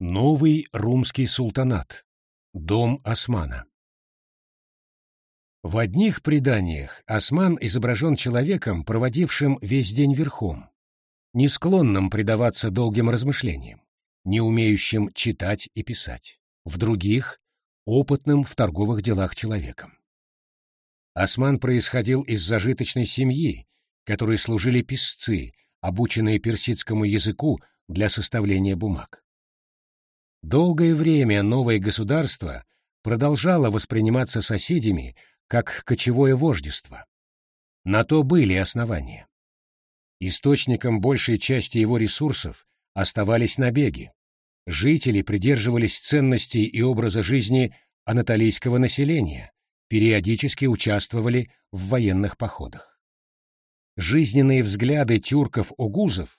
Новый румский султанат. Дом Османа. В одних преданиях Осман изображен человеком, проводившим весь день верхом, не склонным предаваться долгим размышлениям, не умеющим читать и писать. В других — опытным в торговых делах человеком. Осман происходил из зажиточной семьи, которой служили писцы, обученные персидскому языку для составления бумаг. Долгое время новое государство продолжало восприниматься соседями как кочевое вождество. На то были основания. Источником большей части его ресурсов оставались набеги. Жители придерживались ценностей и образа жизни анатолийского населения, периодически участвовали в военных походах. Жизненные взгляды тюрков-огузов,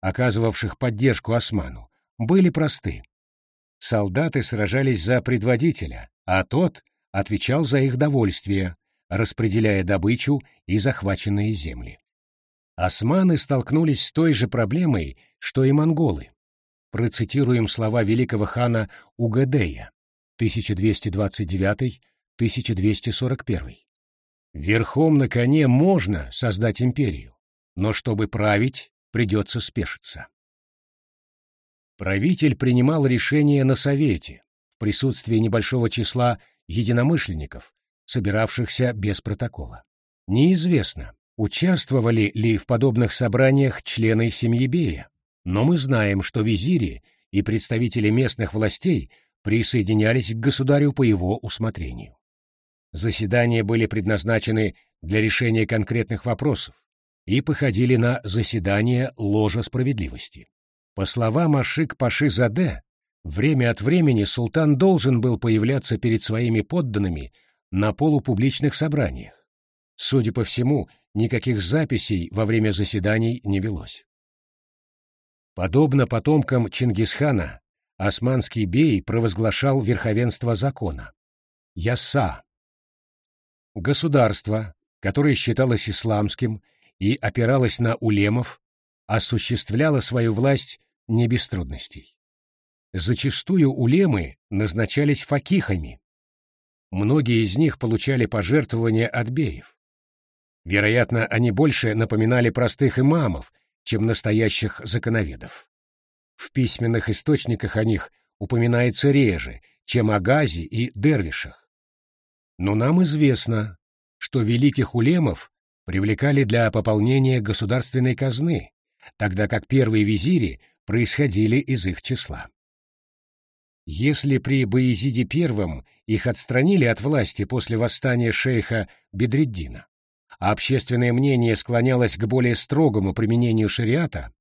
оказывавших поддержку осману, были просты. Солдаты сражались за предводителя, а тот отвечал за их довольствие, распределяя добычу и захваченные земли. Османы столкнулись с той же проблемой, что и монголы. Процитируем слова великого хана Угадея 1229-1241. Верхом на коне можно создать империю, но чтобы править, придется спешиться. Правитель принимал решения на Совете, в присутствии небольшого числа единомышленников, собиравшихся без протокола. Неизвестно, участвовали ли в подобных собраниях члены семьи Бея, но мы знаем, что визири и представители местных властей присоединялись к государю по его усмотрению. Заседания были предназначены для решения конкретных вопросов и походили на заседания ложа справедливости. По словам Ашик Паши Заде, время от времени султан должен был появляться перед своими подданными на полупубличных собраниях. Судя по всему, никаких записей во время заседаний не велось. Подобно потомкам Чингисхана, османский бей провозглашал верховенство закона. Ясса. Государство, которое считалось исламским и опиралось на улемов, осуществляло свою власть не без трудностей. Зачастую улемы назначались факихами. Многие из них получали пожертвования от беев. Вероятно, они больше напоминали простых имамов, чем настоящих законоведов. В письменных источниках о них упоминается реже, чем о Газе и Дервишах. Но нам известно, что великих улемов привлекали для пополнения государственной казны, тогда как первые визири происходили из их числа. Если при Баезиде I их отстранили от власти после восстания шейха Бедреддина, а общественное мнение склонялось к более строгому применению шариата,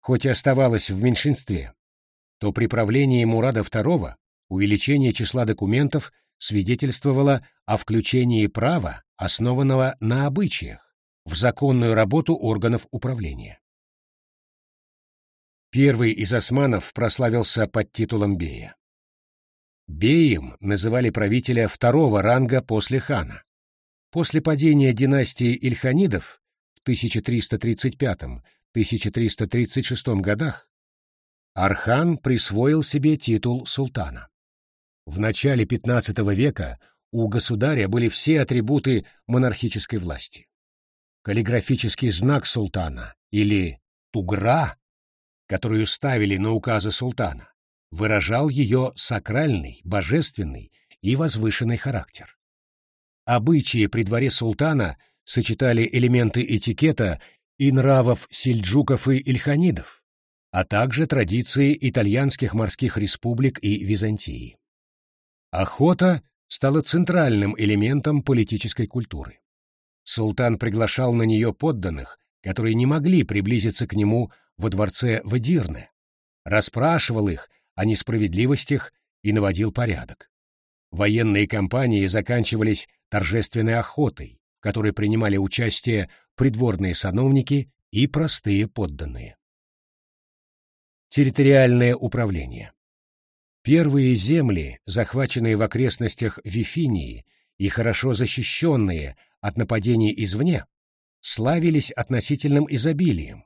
хоть и оставалось в меньшинстве, то при правлении Мурада II увеличение числа документов свидетельствовало о включении права, основанного на обычаях, в законную работу органов управления. Первый из османов прославился под титулом бея. Беем называли правителя второго ранга после хана. После падения династии Ильханидов в 1335-1336 годах Архан присвоил себе титул султана. В начале XV века у государя были все атрибуты монархической власти. Каллиграфический знак султана или тугра которую ставили на указы султана, выражал ее сакральный, божественный и возвышенный характер. Обычаи при дворе султана сочетали элементы этикета и нравов сельджуков и ильханидов, а также традиции итальянских морских республик и Византии. Охота стала центральным элементом политической культуры. Султан приглашал на нее подданных, которые не могли приблизиться к нему во дворце Вадирны, расспрашивал их о несправедливостях и наводил порядок. Военные кампании заканчивались торжественной охотой, в которой принимали участие придворные сановники и простые подданные. Территориальное управление. Первые земли, захваченные в окрестностях Вифинии и хорошо защищенные от нападений извне, славились относительным изобилием,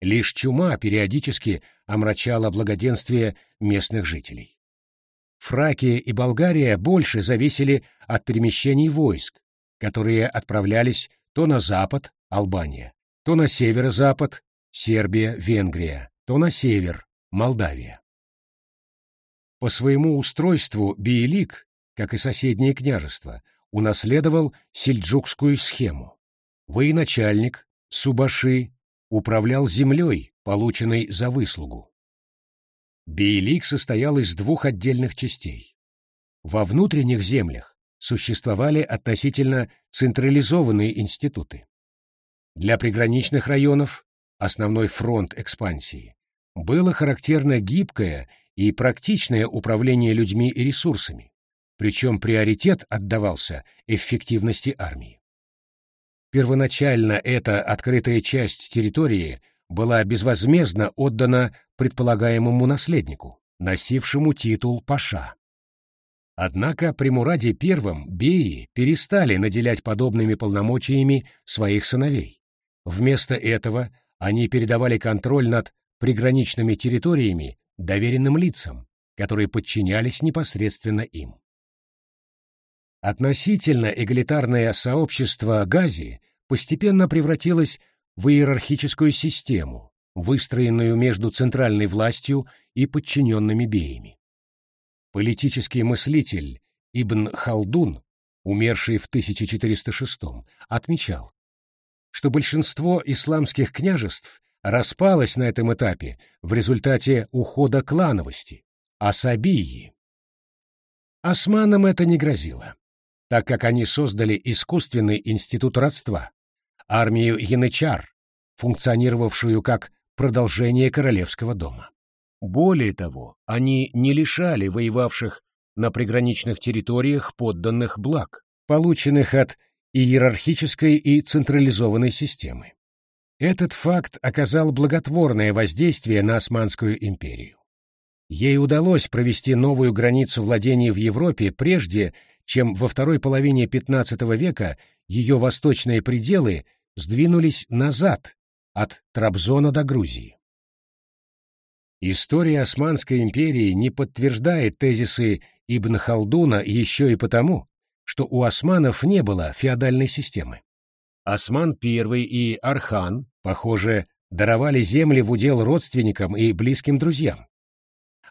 Лишь чума периодически омрачала благоденствие местных жителей. Фракия и Болгария больше зависели от перемещений войск, которые отправлялись то на запад, Албания, то на северо-запад, Сербия, Венгрия, то на север, Молдавия. По своему устройству Биелик, как и соседние княжества, унаследовал сельджукскую схему. Военачальник, Субаши, управлял землей, полученной за выслугу. Биелик состоял из двух отдельных частей. Во внутренних землях существовали относительно централизованные институты. Для приграничных районов, основной фронт экспансии, было характерно гибкое и практичное управление людьми и ресурсами, причем приоритет отдавался эффективности армии. Первоначально эта открытая часть территории была безвозмездно отдана предполагаемому наследнику, носившему титул паша. Однако при Мураде I беи перестали наделять подобными полномочиями своих сыновей. Вместо этого они передавали контроль над приграничными территориями доверенным лицам, которые подчинялись непосредственно им. Относительно эгалитарное сообщество Гази постепенно превратилось в иерархическую систему, выстроенную между центральной властью и подчиненными беями. Политический мыслитель Ибн Халдун, умерший в 1406 отмечал, что большинство исламских княжеств распалось на этом этапе в результате ухода клановости, асабии. Османам это не грозило, так как они создали искусственный институт родства, армию янычар, функционировавшую как продолжение королевского дома. Более того, они не лишали воевавших на приграничных территориях подданных благ, полученных от иерархической и централизованной системы. Этот факт оказал благотворное воздействие на Османскую империю. Ей удалось провести новую границу владений в Европе прежде, чем во второй половине XV века ее восточные пределы сдвинулись назад от Трабзона до Грузии. История Османской империи не подтверждает тезисы Ибн Халдуна еще и потому, что у османов не было феодальной системы. Осман I и Архан, похоже, даровали земли в удел родственникам и близким друзьям.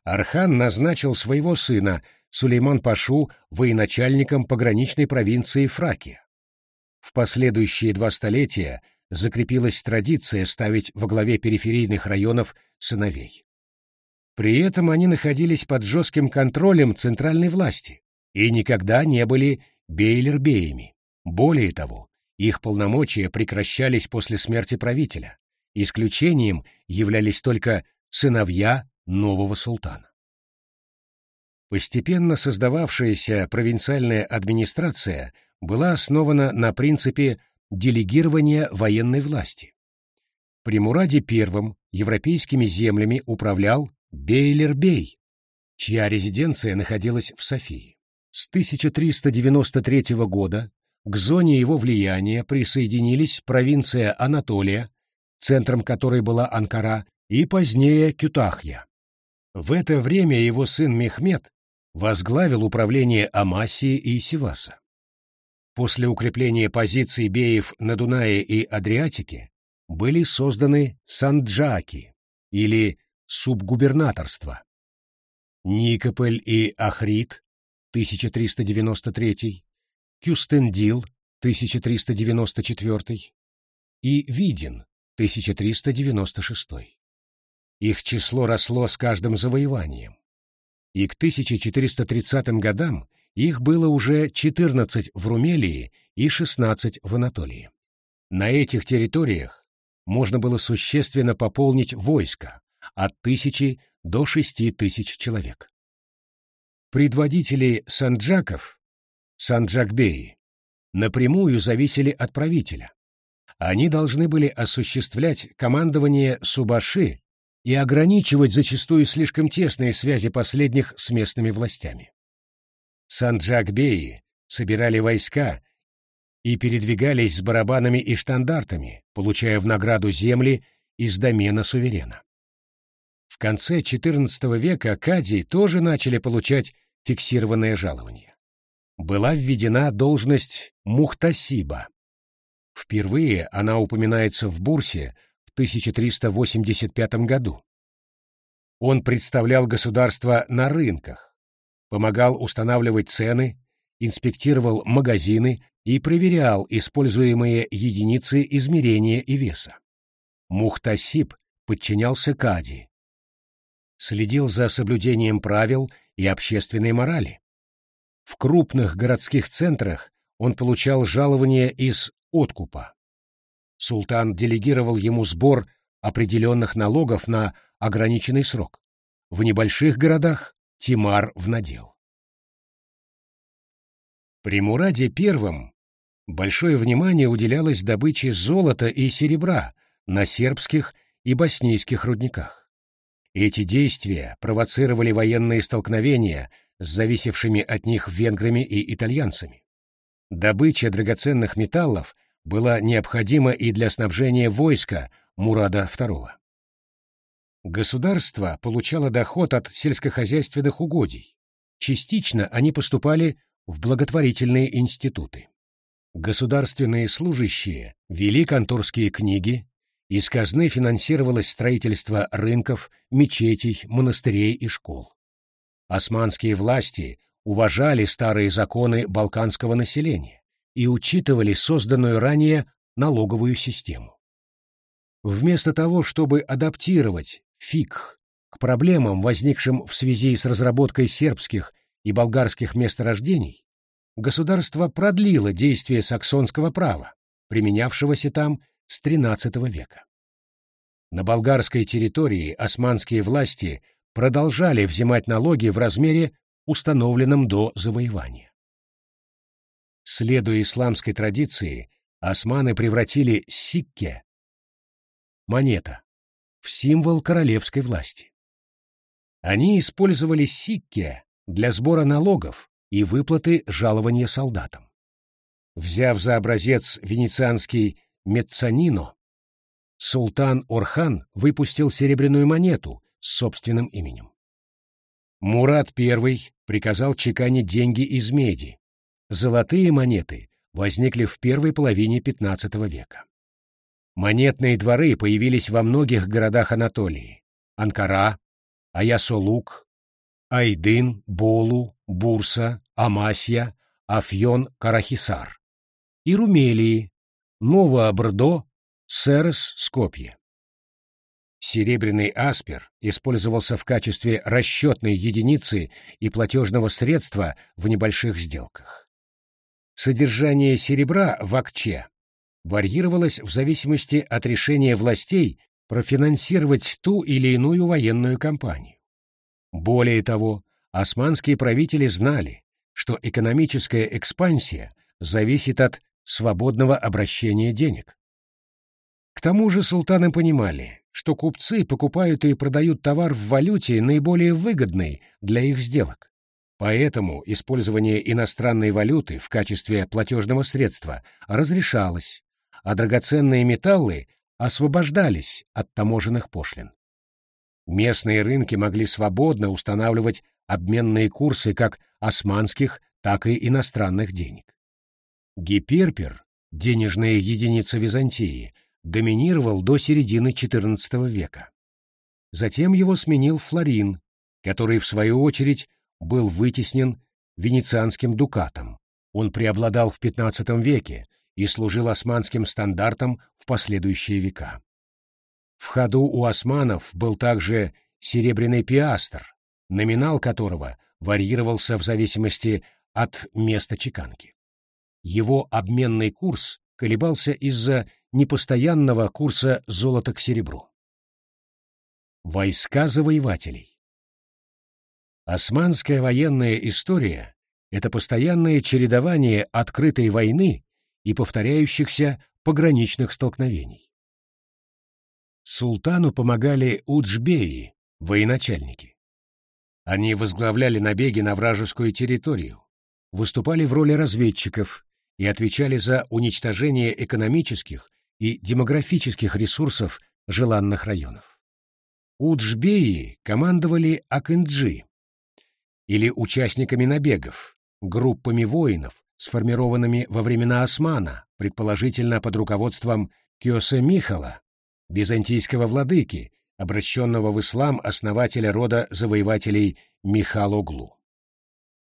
Архан назначил своего сына Сулейман-Пашу военачальником пограничной провинции Фракия. В последующие два столетия закрепилась традиция ставить во главе периферийных районов сыновей. При этом они находились под жестким контролем центральной власти и никогда не были бейлербеями. Более того, их полномочия прекращались после смерти правителя. Исключением являлись только сыновья нового султана. Постепенно создававшаяся провинциальная администрация была основана на принципе делегирования военной власти. При Мураде I европейскими землями управлял Бейлер-бей, чья резиденция находилась в Софии. С 1393 года к зоне его влияния присоединились провинция Анатолия, центром которой была Анкара, и позднее Кютахья. В это время его сын Мехмед возглавил управление Амасии и Сиваса. После укрепления позиций беев на Дунае и Адриатике были созданы санджаки или субгубернаторства. Никополь и Ахрид 1393, Кюстендил, 1394 и Видин, 1396. Их число росло с каждым завоеванием, и к 1430 годам их было уже 14 в Румелии и 16 в Анатолии. На этих территориях можно было существенно пополнить войско от тысячи до шести тысяч человек. Предводители санджаков Санджакбеи, напрямую зависели от правителя. Они должны были осуществлять командование Субаши и ограничивать зачастую слишком тесные связи последних с местными властями. Санджакбеи собирали войска и передвигались с барабанами и штандартами, получая в награду земли из домена суверена. В конце XIV века кади тоже начали получать фиксированное жалование. Была введена должность мухтасиба. Впервые она упоминается в Бурсе 1385 году. Он представлял государство на рынках, помогал устанавливать цены, инспектировал магазины и проверял используемые единицы измерения и веса. Мухтасиб подчинялся Кади, следил за соблюдением правил и общественной морали. В крупных городских центрах он получал жалование из откупа. Султан делегировал ему сбор определенных налогов на ограниченный срок. В небольших городах – Тимар в надел. При Мураде I большое внимание уделялось добыче золота и серебра на сербских и боснийских рудниках. Эти действия провоцировали военные столкновения с зависевшими от них венграми и итальянцами. Добыча драгоценных металлов была необходима и для снабжения войска Мурада II. Государство получало доход от сельскохозяйственных угодий. Частично они поступали в благотворительные институты. Государственные служащие вели конторские книги, из казны финансировалось строительство рынков, мечетей, монастырей и школ. Османские власти уважали старые законы балканского населения и учитывали созданную ранее налоговую систему. Вместо того, чтобы адаптировать фикх к проблемам, возникшим в связи с разработкой сербских и болгарских месторождений, государство продлило действие саксонского права, применявшегося там с XIII века. На болгарской территории османские власти продолжали взимать налоги в размере, установленном до завоевания. Следуя исламской традиции, османы превратили сикке монета в символ королевской власти. Они использовали сикке для сбора налогов и выплаты жалования солдатам. Взяв за образец венецианский меццанино, султан Орхан выпустил серебряную монету с собственным именем. Мурат I приказал чеканить деньги из меди. Золотые монеты возникли в первой половине XV века. Монетные дворы появились во многих городах Анатолии – Анкара, Аясолук, Айдын, Болу, Бурса, Амасья, Афьон, Карахисар и Румелии, Новообрдо, Серес, Скопье. Серебряный аспер использовался в качестве расчетной единицы и платежного средства в небольших сделках. Содержание серебра в акче варьировалось в зависимости от решения властей профинансировать ту или иную военную кампанию. Более того, османские правители знали, что экономическая экспансия зависит от свободного обращения денег. К тому же султаны понимали, что купцы покупают и продают товар в валюте наиболее выгодной для их сделок. Поэтому использование иностранной валюты в качестве платежного средства разрешалось, а драгоценные металлы освобождались от таможенных пошлин. Местные рынки могли свободно устанавливать обменные курсы как османских, так и иностранных денег. Гиперпер, денежная единица Византии, доминировал до середины XIV века. Затем его сменил флорин, который, в свою очередь, был вытеснен венецианским дукатом. Он преобладал в XV веке и служил османским стандартом в последующие века. В ходу у османов был также серебряный пиастр, номинал которого варьировался в зависимости от места чеканки. Его обменный курс колебался из-за непостоянного курса золота к серебру. Войска завоевателей Османская военная история — это постоянное чередование открытой войны и повторяющихся пограничных столкновений. Султану помогали уджбеи, военачальники. Они возглавляли набеги на вражескую территорию, выступали в роли разведчиков и отвечали за уничтожение экономических и демографических ресурсов желанных районов. Уджбеи командовали Акынджи или участниками набегов, группами воинов, сформированными во времена Османа, предположительно под руководством Киосе Михала, византийского владыки, обращенного в ислам основателя рода завоевателей Михалоглу.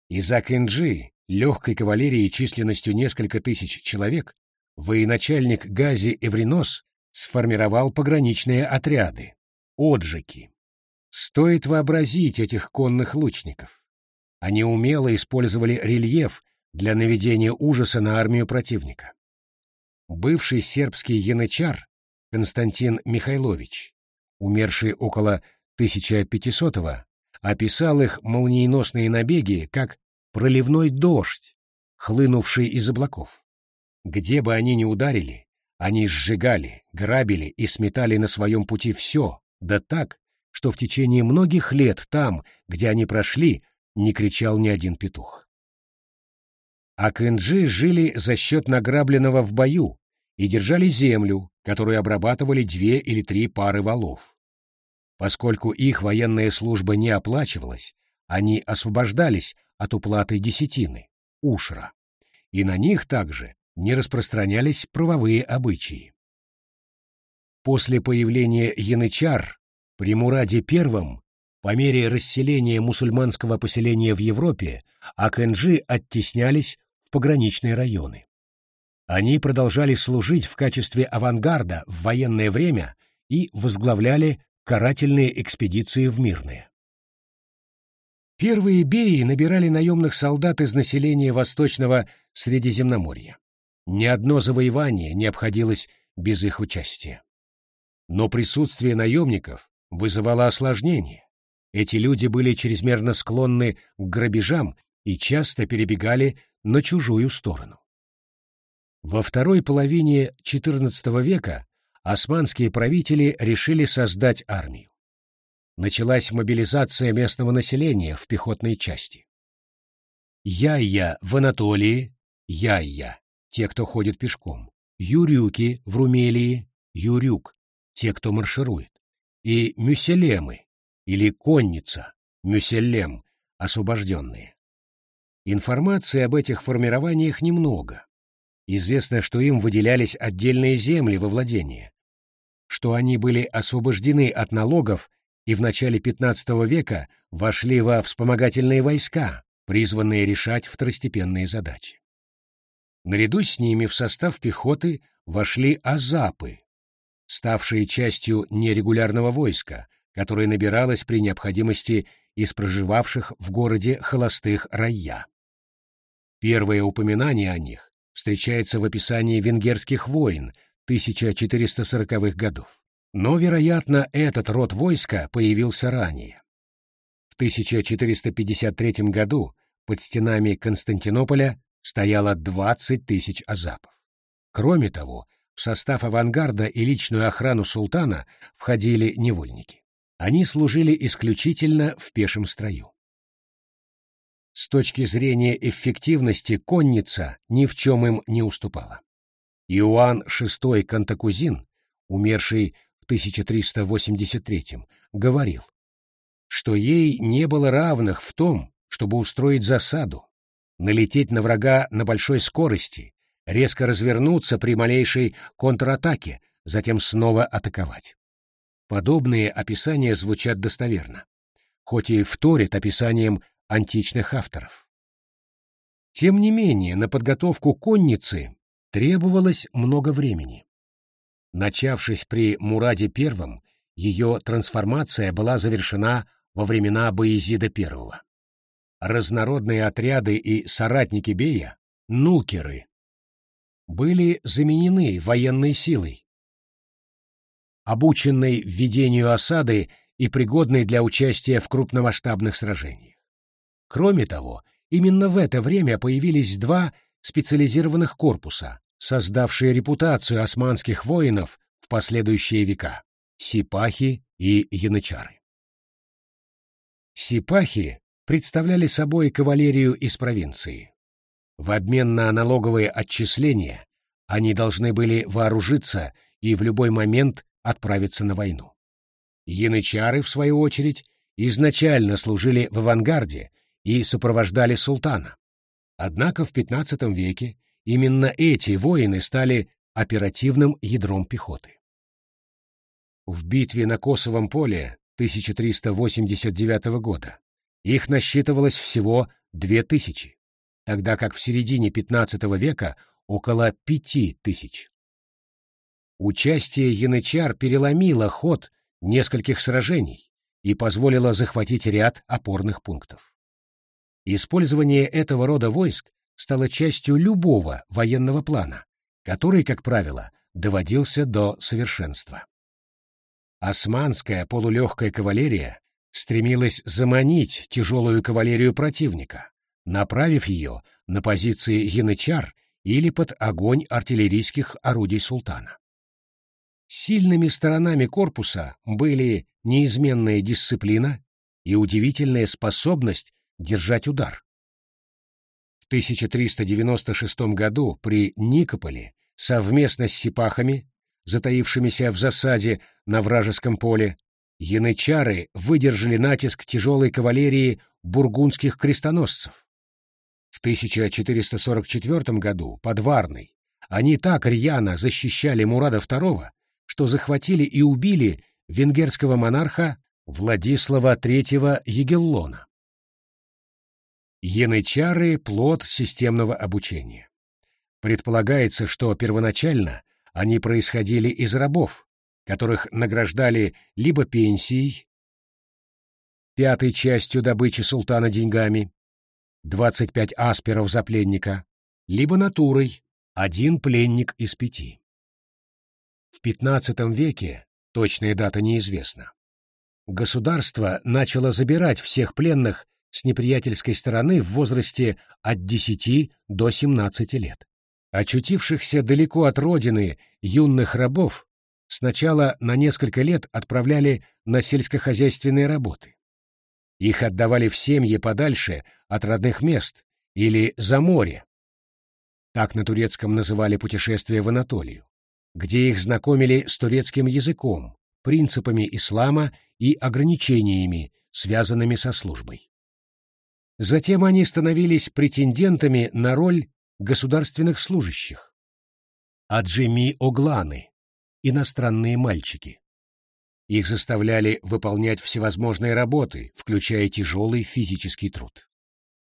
Из Акынджи, легкой кавалерии численностью несколько тысяч человек, военачальник Гази Эвринос сформировал пограничные отряды — оджики. Стоит вообразить этих конных лучников. Они умело использовали рельеф для наведения ужаса на армию противника. Бывший сербский янычар Константин Михайлович, умерший около 1500-го, описал их молниеносные набеги как проливной дождь, хлынувший из облаков. Где бы они ни ударили, они сжигали, грабили и сметали на своем пути все, да так, что в течение многих лет там, где они прошли, не кричал ни один петух. А кынджи жили за счет награбленного в бою и держали землю, которую обрабатывали две или три пары валов. Поскольку их военная служба не оплачивалась, они освобождались от уплаты десятины, ушра, и на них также не распространялись правовые обычаи. После появления янычар при Мураде I, по мере расселения мусульманского поселения в Европе, акэнджи оттеснялись в пограничные районы. Они продолжали служить в качестве авангарда в военное время и возглавляли карательные экспедиции в мирные. Первые беи набирали наемных солдат из населения Восточного Средиземноморья. Ни одно завоевание не обходилось без их участия. Но присутствие наемников вызывало осложнения. Эти люди были чрезмерно склонны к грабежам и часто перебегали на чужую сторону. Во второй половине XIV века османские правители решили создать армию. Началась мобилизация местного населения в пехотной части. Яйя в Анатолии, Яйя те, кто ходит пешком, юрюки в Румелии, юрюк, те, кто марширует, и мюселемы, или конница, мюселем, освобожденные. Информации об этих формированиях немного. Известно, что им выделялись отдельные земли во владение, что они были освобождены от налогов и в начале XV века вошли во вспомогательные войска, призванные решать второстепенные задачи. Наряду с ними в состав пехоты вошли азапы, ставшие частью нерегулярного войска, которое набиралось при необходимости из проживавших в городе холостых райя. Первое упоминание о них встречается в описании венгерских войн 1440-х годов. Но, вероятно, этот род войска появился ранее. В 1453 году под стенами Константинополя стояло 20 тысяч азапов. Кроме того, в состав авангарда и личную охрану султана входили невольники. Они служили исключительно в пешем строю. С точки зрения эффективности конница ни в чем им не уступала. Иоанн VI Кантакузин, умерший в 1383 говорил, что ей не было равных в том, чтобы устроить засаду, налететь на врага на большой скорости, резко развернуться при малейшей контратаке, затем снова атаковать. Подобные описания звучат достоверно, хоть и вторят описаниям античных авторов. Тем не менее, на подготовку конницы требовалось много времени. Начавшись при Мураде I, ее трансформация была завершена во времена Боязида I разнородные отряды и соратники Бея, нукеры, были заменены военной силой, обученной введению осады и пригодной для участия в крупномасштабных сражениях. Кроме того, именно в это время появились два специализированных корпуса, создавшие репутацию османских воинов в последующие века — сипахи и янычары. Сипахи представляли собой кавалерию из провинции. В обмен на налоговые отчисления они должны были вооружиться и в любой момент отправиться на войну. Янычары, в свою очередь, изначально служили в авангарде и сопровождали султана. Однако в XV веке именно эти воины стали оперативным ядром пехоты. В битве на Косовом поле 1389 года их насчитывалось всего 2000, тогда как в середине XV века около 5000. Участие янычар переломило ход нескольких сражений и позволило захватить ряд опорных пунктов. Использование этого рода войск стало частью любого военного плана, который, как правило, доводился до совершенства. Османская полулегкая кавалерия стремилась заманить тяжелую кавалерию противника, направив ее на позиции янычар или под огонь артиллерийских орудий султана. Сильными сторонами корпуса были неизменная дисциплина и удивительная способность держать удар. В 1396 году при Никополе совместно с сипахами, затаившимися в засаде на вражеском поле, янычары выдержали натиск тяжелой кавалерии бургундских крестоносцев. В 1444 году под Варной они так рьяно защищали Мурада II, что захватили и убили венгерского монарха Владислава III Егеллона. Янычары – плод системного обучения. Предполагается, что первоначально они происходили из рабов, которых награждали либо пенсией, пятой частью добычи султана деньгами, 25 асперов за пленника, либо натурой, один пленник из пяти. В XV веке, точная дата неизвестна, государство начало забирать всех пленных с неприятельской стороны в возрасте от 10 до 17 лет. Очутившихся далеко от родины юных рабов сначала на несколько лет отправляли на сельскохозяйственные работы. Их отдавали в семьи подальше от родных мест или за море. Так на турецком называли путешествие в Анатолию, где их знакомили с турецким языком, принципами ислама и ограничениями, связанными со службой. Затем они становились претендентами на роль государственных служащих. Аджими-огланы, иностранные мальчики. Их заставляли выполнять всевозможные работы, включая тяжелый физический труд.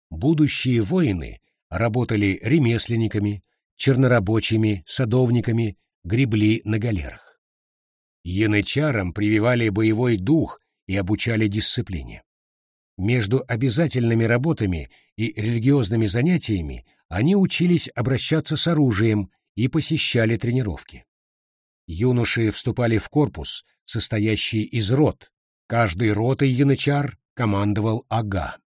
Будущие воины работали ремесленниками, чернорабочими, садовниками, гребли на галерах. Янычарам прививали боевой дух и обучали дисциплине. Между обязательными работами и религиозными занятиями они учились обращаться с оружием и посещали тренировки. Юноши вступали в корпус, состоящий из рот. Каждый ротой янычар командовал ага.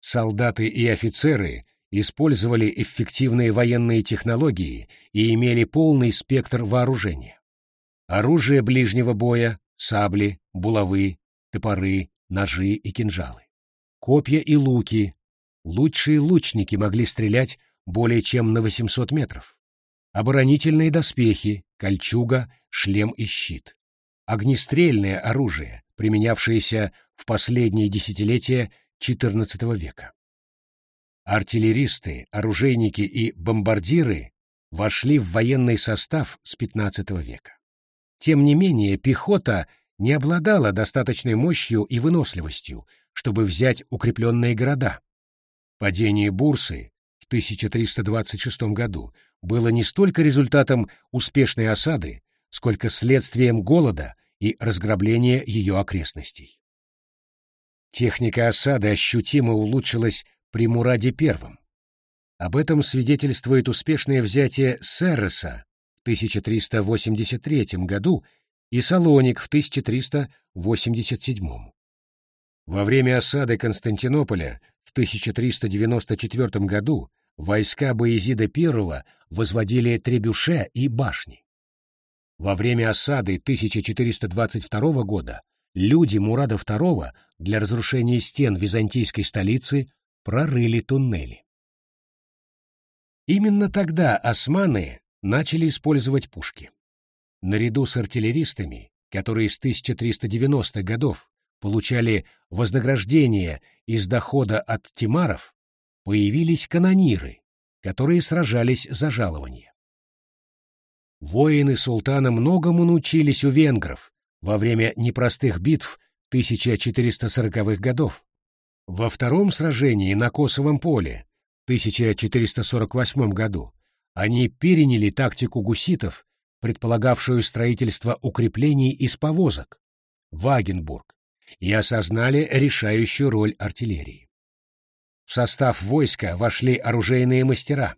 Солдаты и офицеры использовали эффективные военные технологии и имели полный спектр вооружения. Оружие ближнего боя, сабли, булавы, топоры, ножи и кинжалы. Копья и луки. Лучшие лучники могли стрелять более чем на 800 метров. Оборонительные доспехи, кольчуга, шлем и щит. Огнестрельное оружие, применявшееся в последние десятилетия XIV века. Артиллеристы, оружейники и бомбардиры вошли в военный состав с XV века. Тем не менее, пехота не обладала достаточной мощью и выносливостью, чтобы взять укрепленные города. Падение Бурсы в 1326 году было не столько результатом успешной осады, сколько следствием голода и разграбления ее окрестностей. Техника осады ощутимо улучшилась при Мураде I. Об этом свидетельствует успешное взятие Серреса в 1383 году и Салоник в 1387. Во время осады Константинополя в 1394 году войска Боязида I возводили требюше и башни. Во время осады 1422 года люди Мурада II для разрушения стен византийской столицы прорыли туннели. Именно тогда османы начали использовать пушки. Наряду с артиллеристами, которые с 1390-х годов получали вознаграждение из дохода от тимаров, появились канониры, которые сражались за жалование. Воины султана многому научились у венгров во время непростых битв 1440-х годов. Во втором сражении на Косовом поле 1448 году они переняли тактику гуситов, предполагавшую строительство укреплений из повозок, Вагенбург, и осознали решающую роль артиллерии. В состав войска вошли оружейные мастера.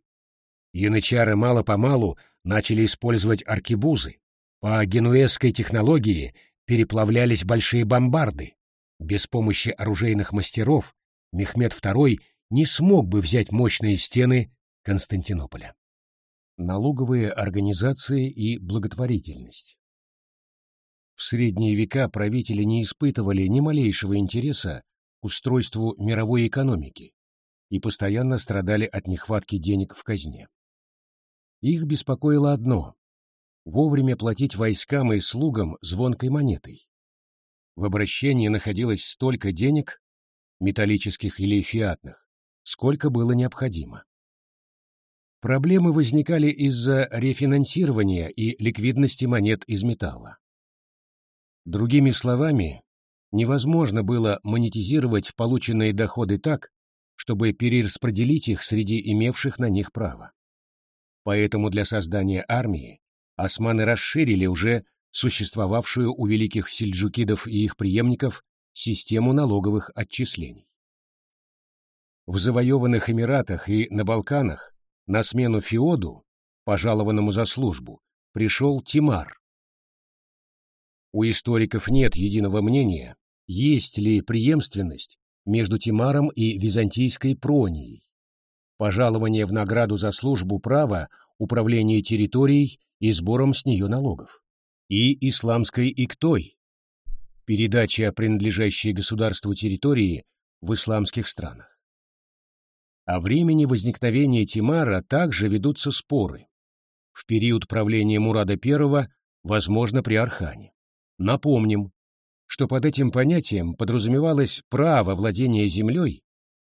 Янычары мало-помалу начали использовать аркебузы. По генуэзской технологии переплавлялись большие бомбарды. Без помощи оружейных мастеров Мехмед II не смог бы взять мощные стены Константинополя. Налоговые организации и благотворительность В средние века правители не испытывали ни малейшего интереса к устройству мировой экономики и постоянно страдали от нехватки денег в казне. Их беспокоило одно — вовремя платить войскам и слугам звонкой монетой. В обращении находилось столько денег, металлических или фиатных, сколько было необходимо. Проблемы возникали из-за рефинансирования и ликвидности монет из металла. Другими словами, невозможно было монетизировать полученные доходы так, чтобы перераспределить их среди имевших на них право. Поэтому для создания армии османы расширили уже существовавшую у великих сельджукидов и их преемников систему налоговых отчислений. В завоеванных Эмиратах и на Балканах на смену Феоду, пожалованному за службу, пришел Тимар. У историков нет единого мнения, есть ли преемственность между Тимаром и византийской Пронией. Пожалование в награду за службу права, управление территорией и сбором с нее налогов. И исламской Иктой, передача принадлежащей государству территории в исламских странах. О времени возникновения Тимара также ведутся споры. В период правления Мурада I, возможно, при Архане. Напомним, что под этим понятием подразумевалось право владения землей,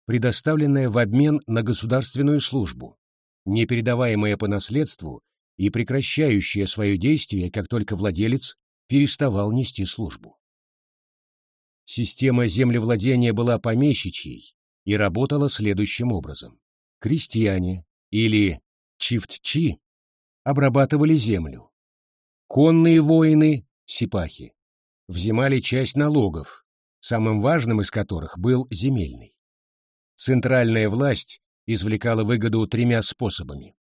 предоставленное в обмен на государственную службу, не передаваемое по наследству и прекращающее свое действие, как только владелец переставал нести службу. Система землевладения была помещичьей, и работала следующим образом. Крестьяне или чифтчи обрабатывали землю. Конные воины, сипахи, взимали часть налогов, самым важным из которых был земельный. Центральная власть извлекала выгоду тремя способами.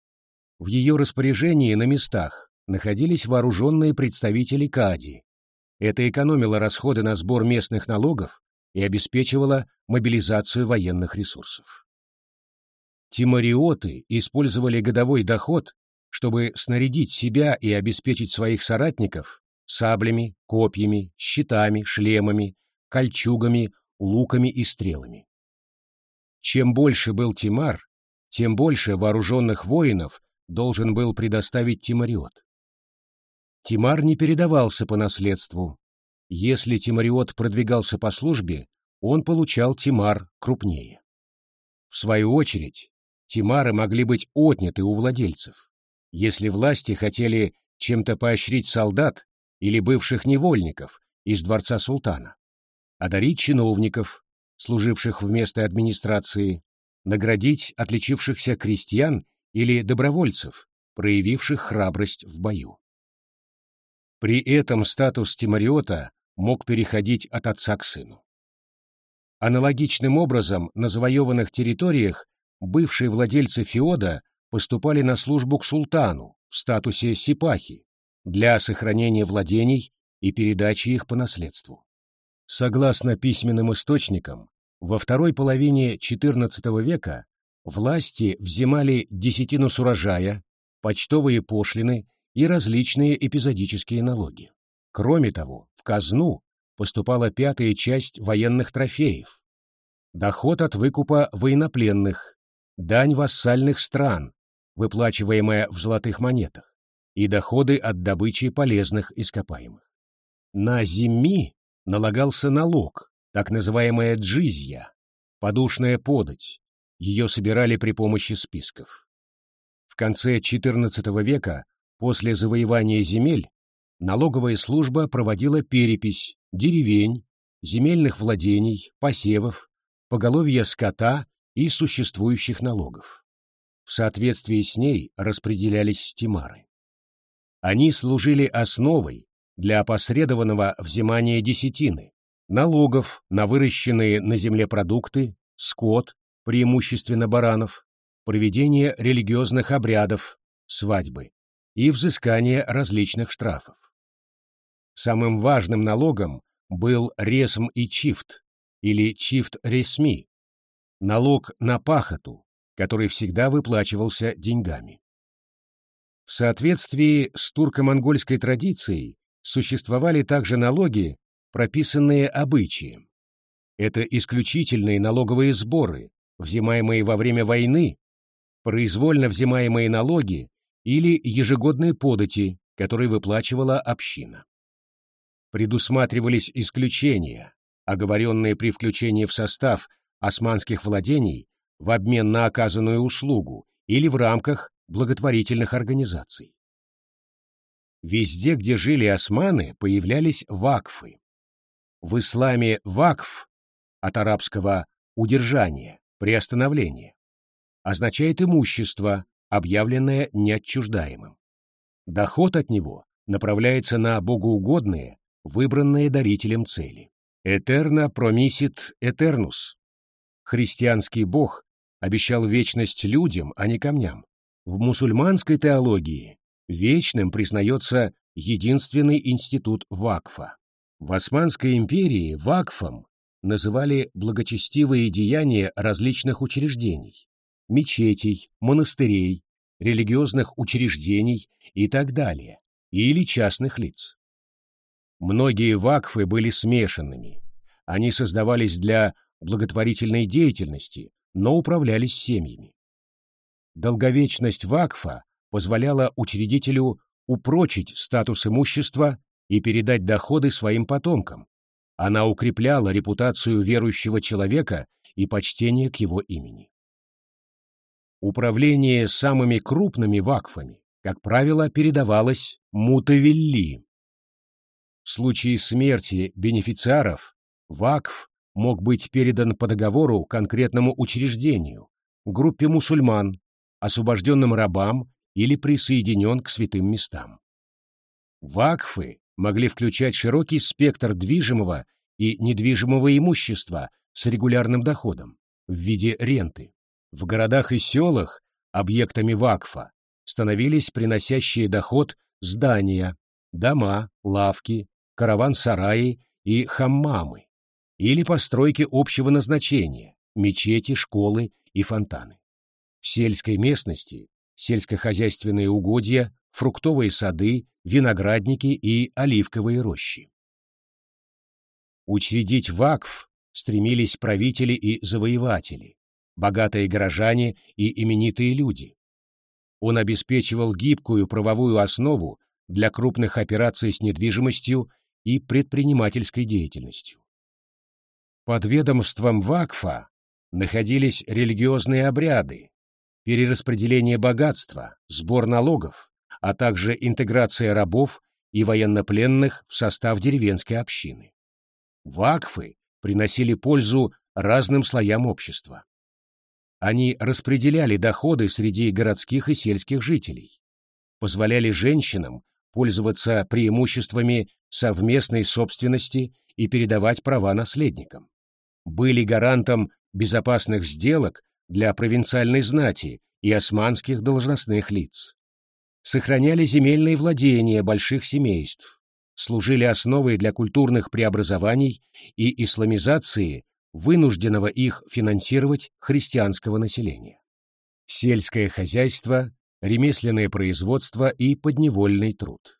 В ее распоряжении на местах находились вооруженные представители Кади. Это экономило расходы на сбор местных налогов и обеспечивала мобилизацию военных ресурсов. Тимариоты использовали годовой доход, чтобы снарядить себя и обеспечить своих соратников саблями, копьями, щитами, шлемами, кольчугами, луками и стрелами. Чем больше был Тимар, тем больше вооруженных воинов должен был предоставить Тимариот. Тимар не передавался по наследству, если Тимариот продвигался по службе, он получал Тимар крупнее. В свою очередь, Тимары могли быть отняты у владельцев, если власти хотели чем-то поощрить солдат или бывших невольников из дворца султана, одарить чиновников, служивших вместо администрации, наградить отличившихся крестьян или добровольцев, проявивших храбрость в бою. При этом статус Тимариота мог переходить от отца к сыну. Аналогичным образом на завоеванных территориях бывшие владельцы феода поступали на службу к султану в статусе сипахи для сохранения владений и передачи их по наследству. Согласно письменным источникам, во второй половине XIV века власти взимали десятину с урожая, почтовые пошлины и различные эпизодические налоги. Кроме того, в казну поступала пятая часть военных трофеев, доход от выкупа военнопленных, дань вассальных стран, выплачиваемая в золотых монетах, и доходы от добычи полезных ископаемых. На зими налагался налог, так называемая джизья, подушная подать, ее собирали при помощи списков. В конце XIV века, после завоевания земель, налоговая служба проводила перепись деревень, земельных владений, посевов, поголовья скота и существующих налогов. В соответствии с ней распределялись тимары. Они служили основой для опосредованного взимания десятины, налогов на выращенные на земле продукты, скот, преимущественно баранов, проведение религиозных обрядов, свадьбы и взыскание различных штрафов. Самым важным налогом был ресм и чифт, или чифт-ресми, налог на пахоту, который всегда выплачивался деньгами. В соответствии с турко-монгольской традицией существовали также налоги, прописанные обычаем. Это исключительные налоговые сборы, взимаемые во время войны, произвольно взимаемые налоги или ежегодные подати, которые выплачивала община. Предусматривались исключения, оговоренные при включении в состав османских владений в обмен на оказанную услугу или в рамках благотворительных организаций. Везде, где жили османы, появлялись вакфы. В исламе вакф, от арабского «удержание», «приостановление», означает имущество, объявленное неотчуждаемым. Доход от него направляется на богоугодные, выбранные дарителем цели. «Этерна промисит этернус». Христианский бог обещал вечность людям, а не камням. В мусульманской теологии вечным признается единственный институт вакфа. В Османской империи вакфом называли благочестивые деяния различных учреждений, мечетей, монастырей, религиозных учреждений и так далее, или частных лиц. Многие вакфы были смешанными. Они создавались для благотворительной деятельности, но управлялись семьями. Долговечность вакфа позволяла учредителю упрочить статус имущества и передать доходы своим потомкам. Она укрепляла репутацию верующего человека и почтение к его имени. Управление самыми крупными вакфами, как правило, передавалось мутавелли. В случае смерти бенефициаров вакф мог быть передан по договору конкретному учреждению, группе мусульман, освобожденным рабам или присоединен к святым местам. Вакфы могли включать широкий спектр движимого и недвижимого имущества с регулярным доходом в виде ренты. В городах и селах объектами вакфа становились приносящие доход здания, дома, лавки, караван-сараи и хаммамы, или постройки общего назначения, мечети, школы и фонтаны. В сельской местности сельскохозяйственные угодья, фруктовые сады, виноградники и оливковые рощи. Учредить вакф стремились правители и завоеватели, богатые горожане и именитые люди. Он обеспечивал гибкую правовую основу для крупных операций с недвижимостью и предпринимательской деятельностью. Под ведомством вакфа находились религиозные обряды, перераспределение богатства, сбор налогов, а также интеграция рабов и военнопленных в состав деревенской общины. Вакфы приносили пользу разным слоям общества. Они распределяли доходы среди городских и сельских жителей, позволяли женщинам пользоваться преимуществами совместной собственности и передавать права наследникам. Были гарантом безопасных сделок для провинциальной знати и османских должностных лиц. Сохраняли земельные владения больших семейств, служили основой для культурных преобразований и исламизации вынужденного их финансировать христианского населения. Сельское хозяйство, ремесленное производство и подневольный труд.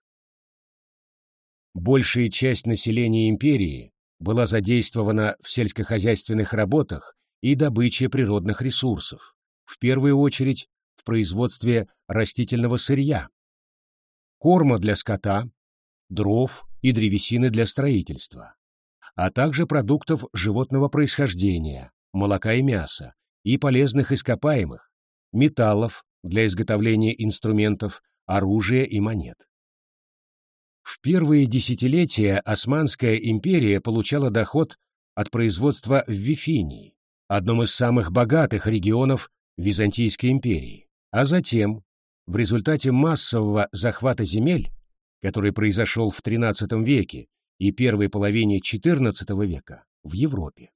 Большая часть населения империи была задействована в сельскохозяйственных работах и добыче природных ресурсов, в первую очередь производстве растительного сырья. корма для скота, дров и древесины для строительства, а также продуктов животного происхождения, молока и мяса, и полезных ископаемых, металлов для изготовления инструментов, оружия и монет. В первые десятилетия Османская империя получала доход от производства в Вифинии, одном из самых богатых регионов Византийской империи, а затем, в результате массового захвата земель, который произошел в XIII веке и первой половине XIV века в Европе.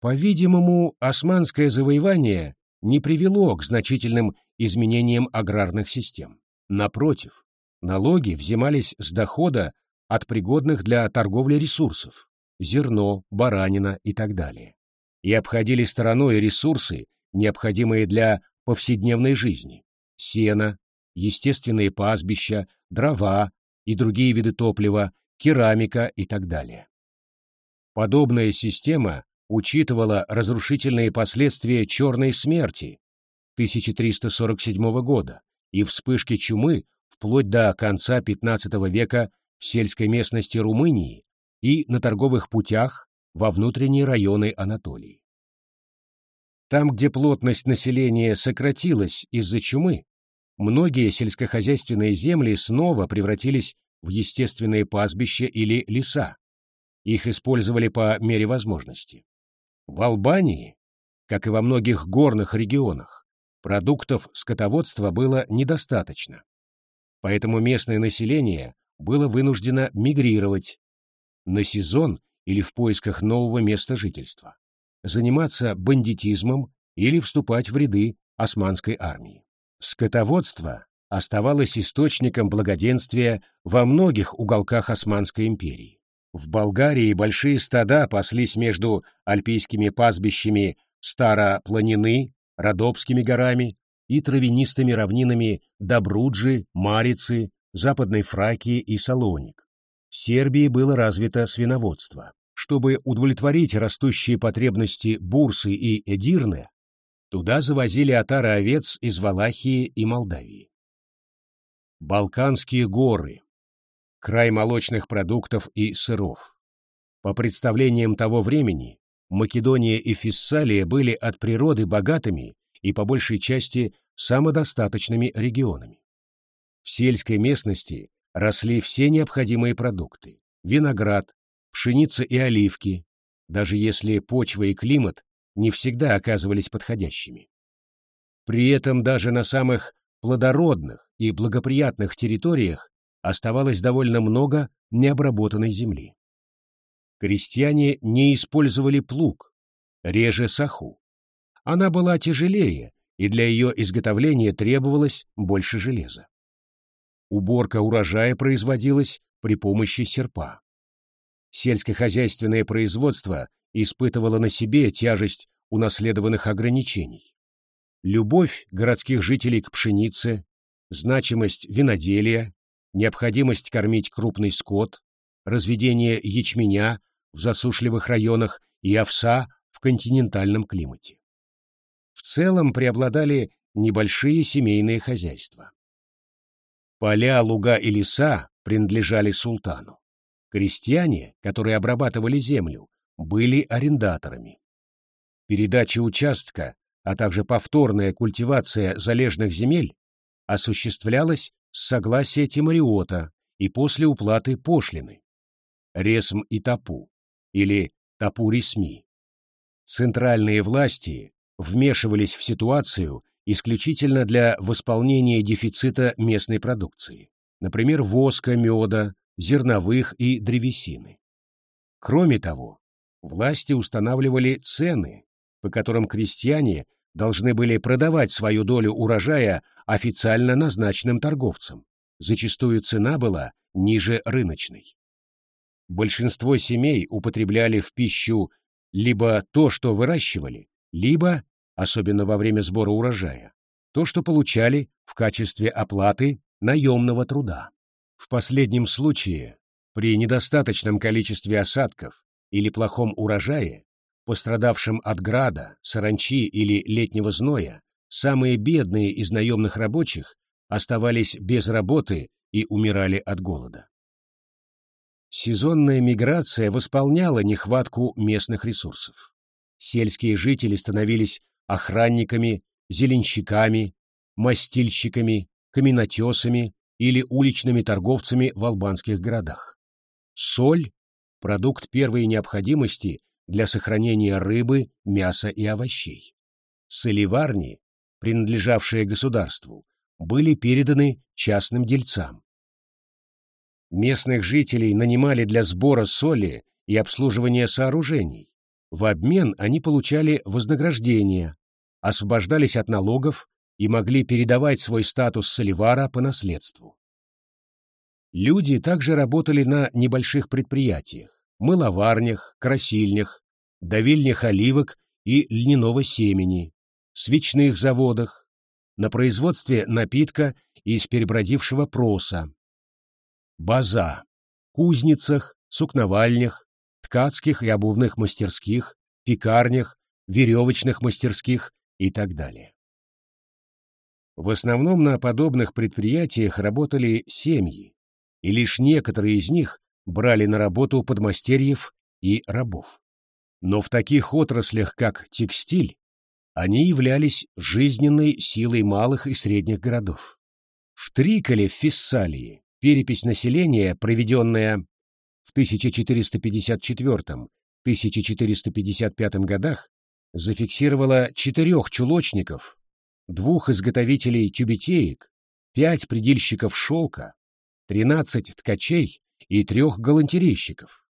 По-видимому, османское завоевание не привело к значительным изменениям аграрных систем. Напротив, налоги взимались с дохода от пригодных для торговли ресурсов – зерно, баранина и так далее, и обходили стороной ресурсы, необходимые для повседневной жизни – сено, естественные пастбища, дрова и другие виды топлива, керамика и так далее. Подобная система учитывала разрушительные последствия черной смерти 1347 года и вспышки чумы вплоть до конца XV века в сельской местности Румынии и на торговых путях во внутренние районы Анатолии. Там, где плотность населения сократилась из-за чумы, многие сельскохозяйственные земли снова превратились в естественные пастбища или леса. Их использовали по мере возможности. В Албании, как и во многих горных регионах, продуктов скотоводства было недостаточно. Поэтому местное население было вынуждено мигрировать на сезон или в поисках нового места жительства, заниматься бандитизмом или вступать в ряды османской армии. Скотоводство оставалось источником благоденствия во многих уголках Османской империи. В Болгарии большие стада паслись между альпийскими пастбищами Старопланины, Родопскими горами и травянистыми равнинами Добруджи, Марицы, Западной Фракии и Салоник. В Сербии было развито свиноводство. Чтобы удовлетворить растущие потребности Бурсы и Эдирны, туда завозили отары овец из Валахии и Молдавии. Балканские горы, край молочных продуктов и сыров. По представлениям того времени, Македония и Фессалия были от природы богатыми и по большей части самодостаточными регионами. В сельской местности росли все необходимые продукты – виноград, пшеница и оливки, даже если почва и климат не всегда оказывались подходящими. При этом даже на самых плодородных и благоприятных территориях оставалось довольно много необработанной земли. Крестьяне не использовали плуг, реже саху. Она была тяжелее, и для ее изготовления требовалось больше железа. Уборка урожая производилась при помощи серпа. Сельскохозяйственное производство испытывало на себе тяжесть унаследованных ограничений. Любовь городских жителей к пшенице, значимость виноделия, необходимость кормить крупный скот, разведение ячменя в засушливых районах и овса в континентальном климате. В целом преобладали небольшие семейные хозяйства. Поля, луга и леса принадлежали султану. Крестьяне, которые обрабатывали землю, были арендаторами. Передача участка, а также повторная культивация залежных земель осуществлялась с согласия Тимариота и после уплаты пошлины. Ресм и Тапу, или Тапу-Ресми. Центральные власти вмешивались в ситуацию исключительно для восполнения дефицита местной продукции, например, воска, меда, зерновых и древесины. Кроме того, власти устанавливали цены, по которым крестьяне должны были продавать свою долю урожая официально назначенным торговцам. Зачастую цена была ниже рыночной. Большинство семей употребляли в пищу либо то, что выращивали, либо, особенно во время сбора урожая, то, что получали в качестве оплаты наемного труда. В последнем случае, при недостаточном количестве осадков или плохом урожае, пострадавшим от града, саранчи или летнего зноя, самые бедные из наемных рабочих оставались без работы и умирали от голода. Сезонная миграция восполняла нехватку местных ресурсов. Сельские жители становились охранниками, зеленщиками, мастильщиками, каменотесами или уличными торговцами в албанских городах. Соль – продукт первой необходимости для сохранения рыбы, мяса и овощей. Соливарни, принадлежавшие государству, были переданы частным дельцам. Местных жителей нанимали для сбора соли и обслуживания сооружений. В обмен они получали вознаграждение, освобождались от налогов и могли передавать свой статус соливара по наследству. Люди также работали на небольших предприятиях, мыловарнях, красильнях, давильнях оливок и льняного семени, свечных заводах, на производстве напитка из перебродившего проса, база, кузницах, сукновальнях, ткацких и обувных мастерских, пекарнях, веревочных мастерских и так далее. В основном на подобных предприятиях работали семьи, и лишь некоторые из них брали на работу подмастерьев и рабов. Но в таких отраслях, как текстиль, они являлись жизненной силой малых и средних городов. В Триколе в Фессалии перепись населения, проведенная в 1454-1455 годах, зафиксировала четырех чулочников, двух изготовителей тюбетеек, пять предельщиков шелка, тринадцать ткачей и трех галантерейщиков.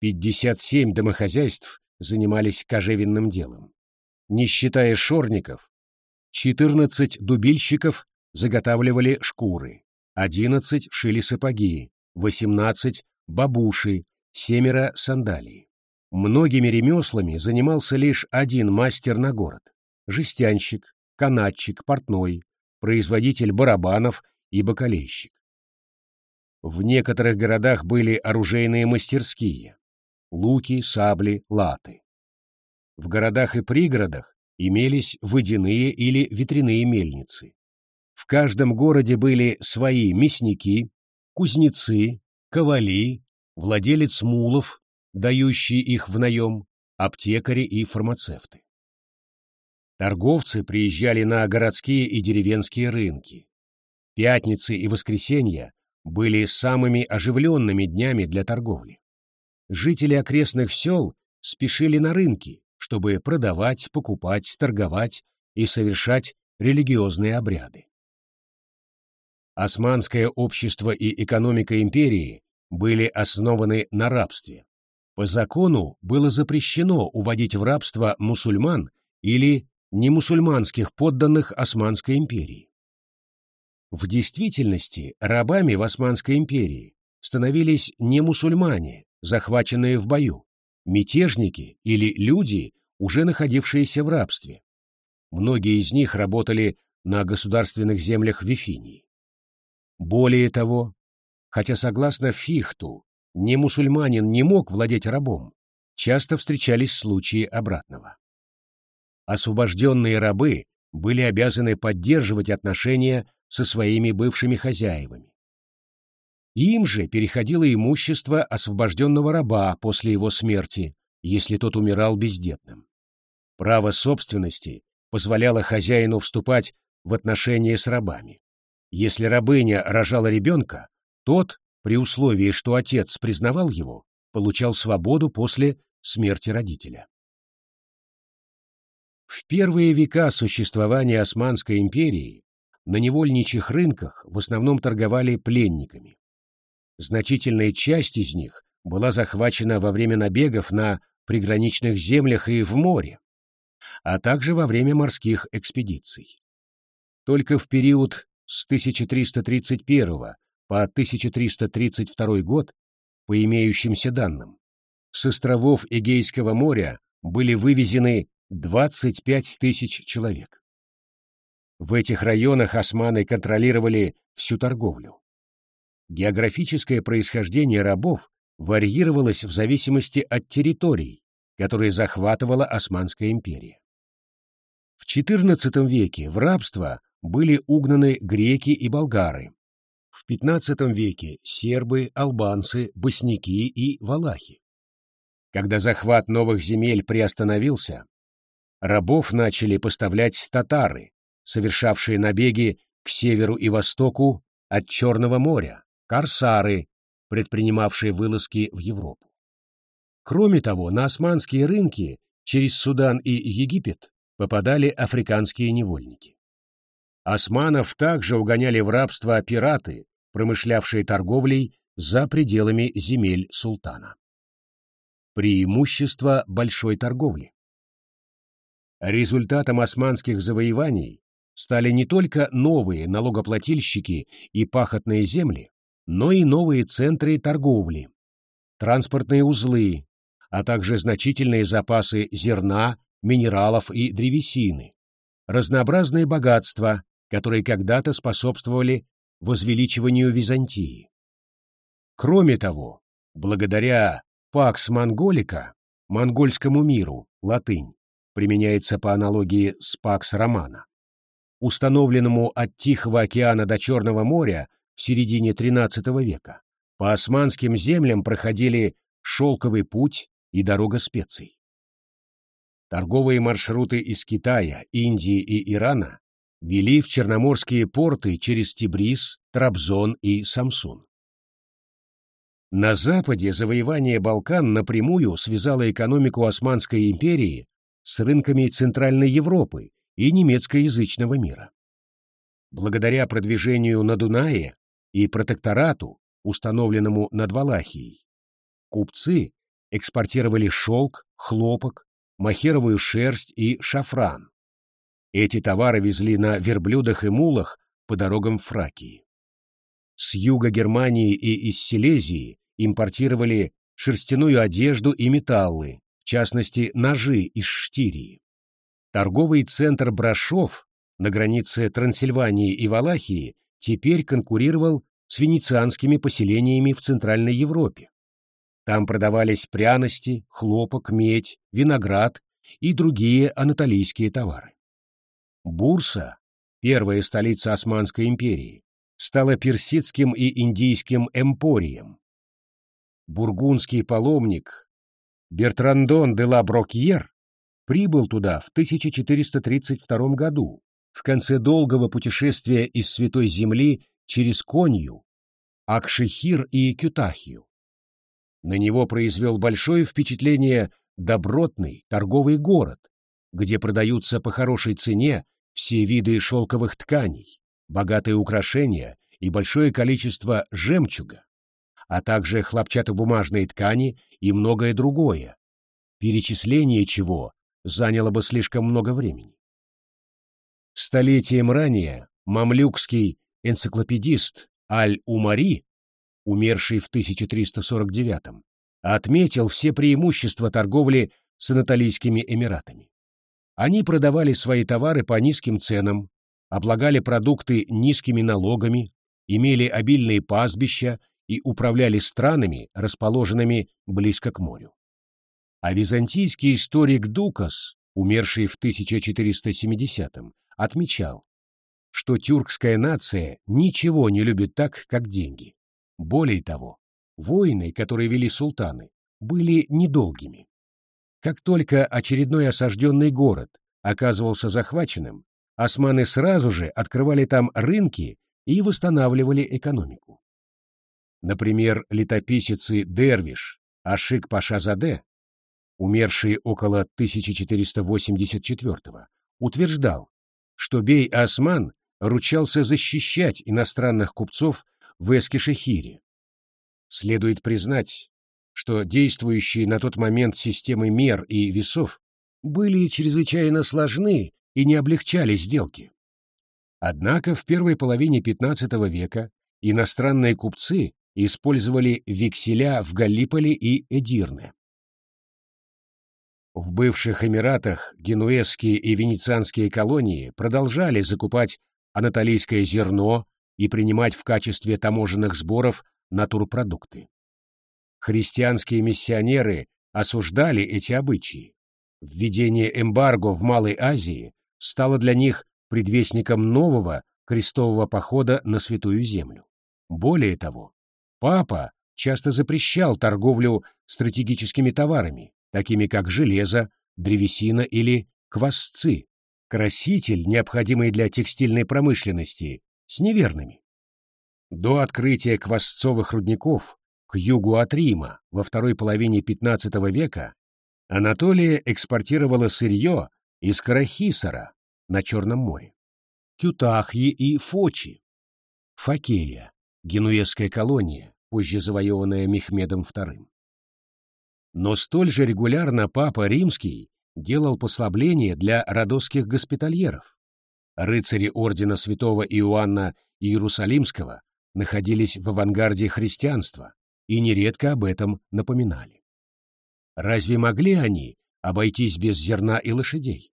57 домохозяйств занимались кожевенным делом не считая шорников, 14 дубильщиков заготавливали шкуры, 11 шили сапоги, 18 бабуши, семеро сандалий. Многими ремеслами занимался лишь один мастер на город – жестянщик, канатчик, портной, производитель барабанов и бакалейщик. В некоторых городах были оружейные мастерские – луки, сабли, латы. В городах и пригородах имелись водяные или ветряные мельницы. В каждом городе были свои мясники, кузнецы, ковали, владелец мулов, дающие их в наем, аптекари и фармацевты. Торговцы приезжали на городские и деревенские рынки. Пятницы и воскресенья были самыми оживленными днями для торговли. Жители окрестных сел спешили на рынки, чтобы продавать, покупать, торговать и совершать религиозные обряды. Османское общество и экономика империи были основаны на рабстве. По закону было запрещено уводить в рабство мусульман или немусульманских подданных Османской империи. В действительности рабами в Османской империи становились не мусульмане, захваченные в бою, мятежники или люди, уже находившиеся в рабстве. Многие из них работали на государственных землях Вифинии. Более того, хотя согласно Фихту не мусульманин не мог владеть рабом, часто встречались случаи обратного. Освобожденные рабы были обязаны поддерживать отношения со своими бывшими хозяевами. Им же переходило имущество освобожденного раба после его смерти, если тот умирал бездетным. Право собственности позволяло хозяину вступать в отношения с рабами. Если рабыня рожала ребенка, тот, при условии, что отец признавал его, получал свободу после смерти родителя. В первые века существования Османской империи на невольничьих рынках в основном торговали пленниками. Значительная часть из них была захвачена во время набегов на приграничных землях и в море, а также во время морских экспедиций. Только в период с 1331 по 1332 год, по имеющимся данным, с островов Эгейского моря были вывезены 25 тысяч человек. В этих районах османы контролировали всю торговлю. Географическое происхождение рабов варьировалось в зависимости от территорий, которые захватывала Османская империя. В XIV веке в рабство были угнаны греки и болгары. В XV веке сербы, албанцы, босняки и валахи. Когда захват новых земель приостановился, рабов начали поставлять татары, совершавшие набеги к северу и востоку от Черного моря, корсары, предпринимавшие вылазки в Европу. Кроме того, на османские рынки через Судан и Египет попадали африканские невольники. Османов также угоняли в рабство пираты, промышлявшие торговлей за пределами земель султана. Преимущество большой торговли Результатом османских завоеваний стали не только новые налогоплательщики и пахотные земли, но и новые центры торговли, транспортные узлы, а также значительные запасы зерна, минералов и древесины, разнообразные богатства, которые когда-то способствовали возвеличиванию Византии. Кроме того, благодаря «пакс монголика» монгольскому миру, латынь, применяется по аналогии с «пакс романа», установленному от Тихого океана до Черного моря в середине XIII века, по османским землям проходили шелковый путь и дорога специй. Торговые маршруты из Китая, Индии и Ирана вели в черноморские порты через Тибриз, Трабзон и Самсун. На Западе завоевание Балкан напрямую связало экономику Османской империи с рынками Центральной Европы и немецкоязычного мира. Благодаря продвижению на Дунае и протекторату, установленному над Валахией, купцы экспортировали шелк, хлопок, махеровую шерсть и шафран. Эти товары везли на верблюдах и мулах по дорогам Фракии. С юга Германии и из Силезии импортировали шерстяную одежду и металлы, в частности, ножи из Штирии. Торговый центр Брашов на границе Трансильвании и Валахии теперь конкурировал с венецианскими поселениями в Центральной Европе. Там продавались пряности, хлопок, медь, виноград и другие анатолийские товары. Бурса, первая столица Османской империи, стала персидским и индийским эмпорием. Бургундский паломник Бертрандон де ла Брокьер прибыл туда в 1432 году, в конце долгого путешествия из Святой Земли через Конью, Акшихир и Кютахию. На него произвел большое впечатление добротный торговый город, где продаются по хорошей цене все виды шелковых тканей, богатые украшения и большое количество жемчуга, а также хлопчатобумажные ткани и многое другое, перечисление чего заняло бы слишком много времени. Столетием ранее мамлюкский энциклопедист Аль-Умари, умерший в 1349 отметил все преимущества торговли с Анатолийскими Эмиратами. Они продавали свои товары по низким ценам, облагали продукты низкими налогами, имели обильные пастбища и управляли странами, расположенными близко к морю. А византийский историк Дукас, умерший в 1470-м, отмечал, что тюркская нация ничего не любит так, как деньги. Более того, войны, которые вели султаны, были недолгими. Как только очередной осажденный город оказывался захваченным, османы сразу же открывали там рынки и восстанавливали экономику. Например, летописицы Дервиш, Ашик Пашазаде, умерший около 1484 утверждал, что бей Осман ручался защищать иностранных купцов в Эскишехире. Следует признать, что действующие на тот момент системы мер и весов были чрезвычайно сложны и не облегчали сделки. Однако в первой половине XV века иностранные купцы использовали векселя в Галлиполе и Эдирне. В бывших Эмиратах генуэзские и венецианские колонии продолжали закупать анатолийское зерно и принимать в качестве таможенных сборов натурпродукты. Христианские миссионеры осуждали эти обычаи. Введение эмбарго в Малой Азии стало для них предвестником нового крестового похода на Святую Землю. Более того, папа часто запрещал торговлю стратегическими товарами, такими как железо, древесина или квасцы, краситель, необходимый для текстильной промышленности, с неверными. До открытия квасцовых рудников к югу от Рима во второй половине XV века Анатолия экспортировала сырье из Карахисара на Черном море, Кютахьи и Фочи, Факея, генуэзская колония, позже завоеванная Мехмедом II. Но столь же регулярно Папа Римский делал послабления для родосских госпитальеров. Рыцари ордена святого Иоанна Иерусалимского находились в авангарде христианства и нередко об этом напоминали. Разве могли они обойтись без зерна и лошадей?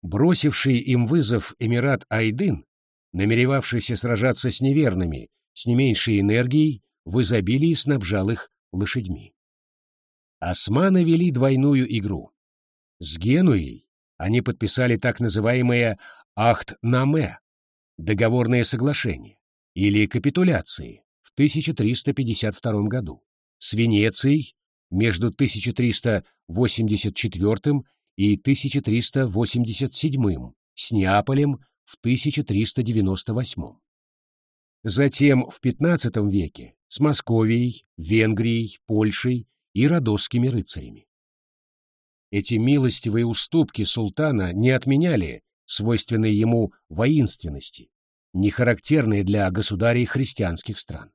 Бросивший им вызов Эмират Айдын, намеревавшийся сражаться с неверными, с не меньшей энергией, в изобилии снабжал их лошадьми. Османы вели двойную игру. С Генуей они подписали так называемое «Ахт-Наме» — договорное соглашение, или капитуляции в 1352 году, с Венецией между 1384 и 1387, с Неаполем в 1398. Затем в XV веке с Московией, Венгрией, Польшей и родосскими рыцарями. Эти милостивые уступки султана не отменяли свойственной ему воинственности, не характерной для государей христианских стран.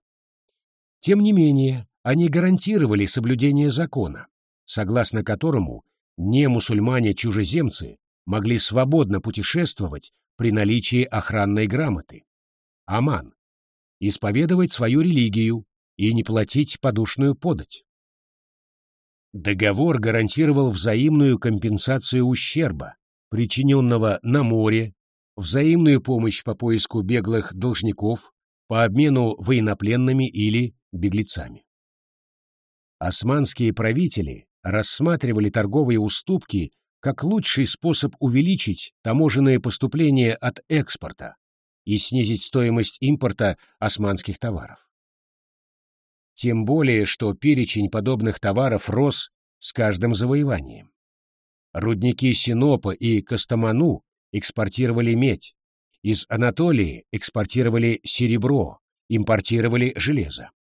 Тем не менее, они гарантировали соблюдение закона, согласно которому не мусульмане-чужеземцы могли свободно путешествовать при наличии охранной грамоты, аман, исповедовать свою религию и не платить подушную подать. Договор гарантировал взаимную компенсацию ущерба, причиненного на море, взаимную помощь по поиску беглых должников, по обмену военнопленными или беглецами. Османские правители рассматривали торговые уступки как лучший способ увеличить таможенные поступления от экспорта и снизить стоимость импорта османских товаров. Тем более, что перечень подобных товаров рос с каждым завоеванием. Рудники Синопа и Костоману экспортировали медь, из Анатолии экспортировали серебро, импортировали железо.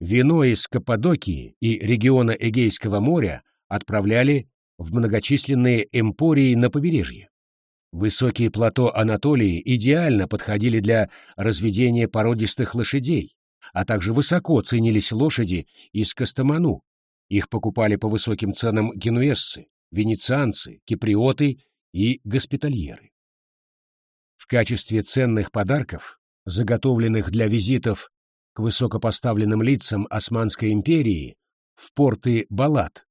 Вино из Каппадокии и региона Эгейского моря отправляли в многочисленные эмпории на побережье. Высокие плато Анатолии идеально подходили для разведения породистых лошадей, а также высоко ценились лошади из Костоману. Их покупали по высоким ценам генуэзцы, венецианцы, киприоты и госпитальеры. В качестве ценных подарков, заготовленных для визитов к высокопоставленным лицам Османской империи в порты Балат,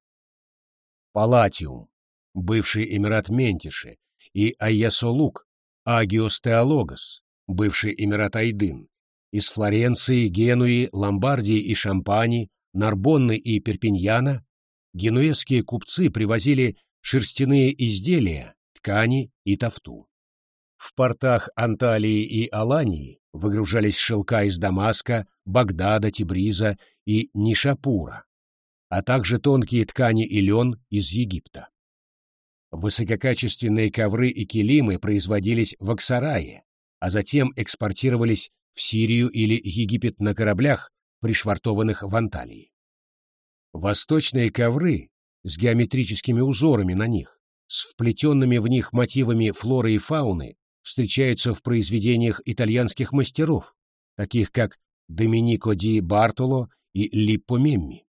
Палатиум, бывший Эмират Ментиши, и Айясолук, Агиос Теологос, бывший Эмират Айдын, из Флоренции, Генуи, Ломбардии и Шампани, Нарбонны и Перпиньяна, генуэзские купцы привозили шерстяные изделия, ткани и тафту. В портах Анталии и Алании выгружались шелка из Дамаска, Багдада, Тибриза и Нишапура, а также тонкие ткани и лен из Египта. Высококачественные ковры и килимы производились в Аксарае, а затем экспортировались в Сирию или Египет на кораблях, пришвартованных в Анталии. Восточные ковры с геометрическими узорами на них, с вплетенными в них мотивами флоры и фауны, встречаются в произведениях итальянских мастеров, таких как Доминико ди Бартоло и Липпо Мемми.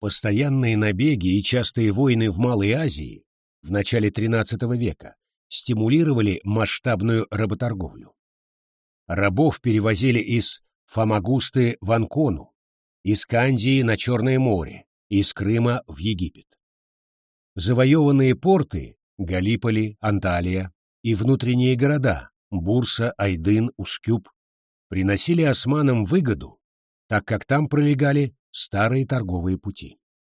Постоянные набеги и частые войны в Малой Азии в начале XIII века стимулировали масштабную работорговлю. Рабов перевозили из Фамагусты в Анкону, из Кандии на Черное море, из Крыма в Египет. Завоеванные порты — Галиполи, Анталия, и внутренние города Бурса, Айдын, Ускюб приносили османам выгоду, так как там пролегали старые торговые пути.